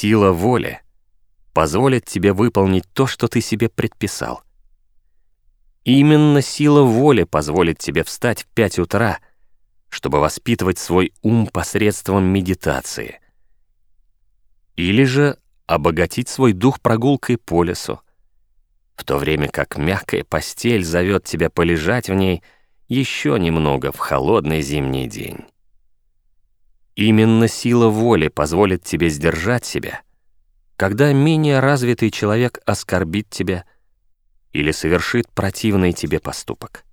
Сила воли позволит тебе выполнить то, что ты себе предписал. Именно сила воли позволит тебе встать в 5 утра, чтобы воспитывать свой ум посредством медитации. Или же обогатить свой дух прогулкой по лесу, в то время как мягкая постель зовет тебя полежать в ней еще немного в холодный зимний день. Именно сила воли позволит тебе сдержать себя, когда менее развитый человек оскорбит тебя или совершит противный тебе поступок.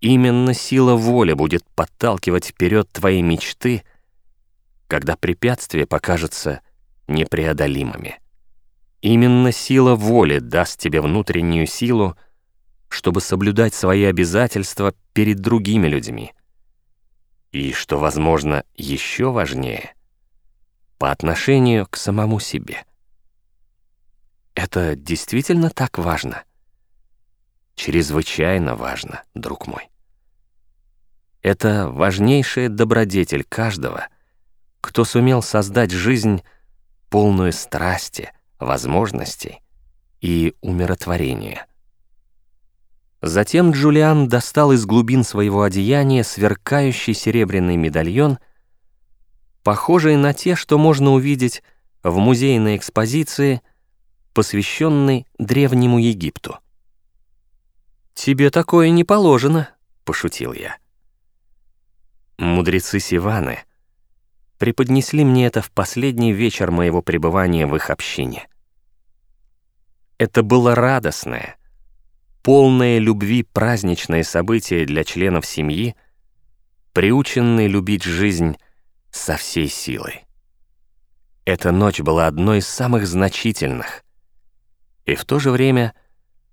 Именно сила воли будет подталкивать вперед твои мечты, когда препятствия покажутся непреодолимыми. Именно сила воли даст тебе внутреннюю силу, чтобы соблюдать свои обязательства перед другими людьми. И, что, возможно, еще важнее, по отношению к самому себе. Это действительно так важно? Чрезвычайно важно, друг мой. Это важнейшая добродетель каждого, кто сумел создать жизнь, полную страсти, возможностей и умиротворения. Затем Джулиан достал из глубин своего одеяния сверкающий серебряный медальон, похожий на те, что можно увидеть в музейной экспозиции, посвященной Древнему Египту. «Тебе такое не положено», — пошутил я. Мудрецы Сиваны преподнесли мне это в последний вечер моего пребывания в их общине. Это было радостное, полное любви праздничное событие для членов семьи, приученные любить жизнь со всей силой. Эта ночь была одной из самых значительных и в то же время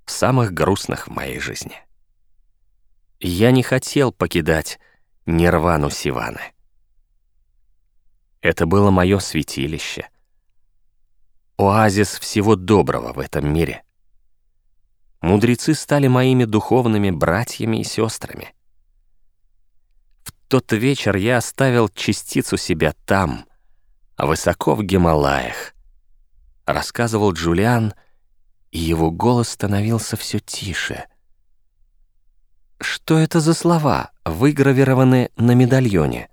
самых грустных в моей жизни. Я не хотел покидать Нирвану Сиваны. Это было мое святилище — оазис всего доброго в этом мире. Мудрецы стали моими духовными братьями и сестрами. В тот вечер я оставил частицу себя там, высоко в Гималаях, рассказывал Джулиан, и его голос становился все тише. Что это за слова, выгравированы на медальоне?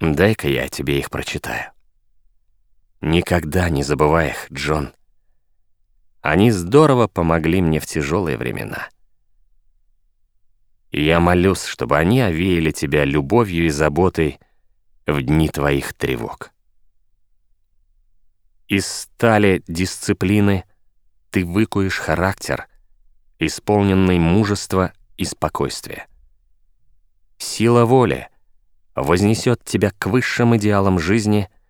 Дай-ка я тебе их прочитаю. Никогда не забывай их, Джон. Они здорово помогли мне в тяжелые времена. И я молюсь, чтобы они овеяли тебя любовью и заботой в дни твоих тревог. Из стали дисциплины ты выкуешь характер, исполненный мужества и спокойствия. Сила воли вознесет тебя к высшим идеалам жизни —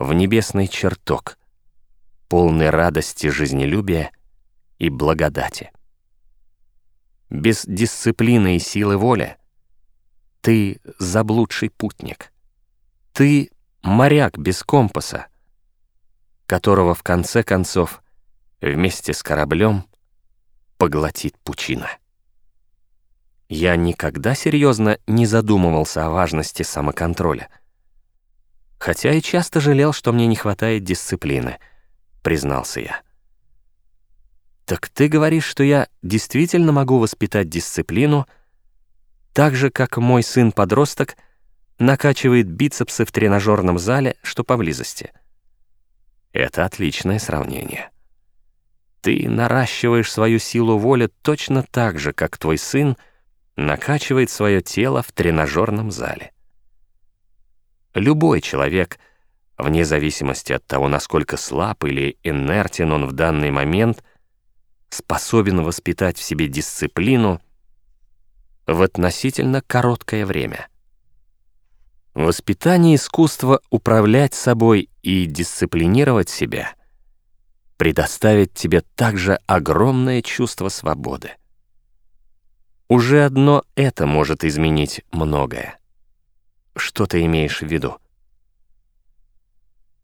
в небесный чертог, полный радости жизнелюбия и благодати. Без дисциплины и силы воли ты заблудший путник. Ты моряк без компаса, которого в конце концов вместе с кораблем поглотит пучина. Я никогда серьезно не задумывался о важности самоконтроля — хотя и часто жалел, что мне не хватает дисциплины», — признался я. «Так ты говоришь, что я действительно могу воспитать дисциплину, так же, как мой сын-подросток накачивает бицепсы в тренажерном зале, что поблизости?» Это отличное сравнение. Ты наращиваешь свою силу воли точно так же, как твой сын накачивает свое тело в тренажерном зале. Любой человек, вне зависимости от того, насколько слаб или инертен он в данный момент, способен воспитать в себе дисциплину в относительно короткое время. Воспитание искусства управлять собой и дисциплинировать себя предоставит тебе также огромное чувство свободы. Уже одно это может изменить многое. Что ты имеешь в виду?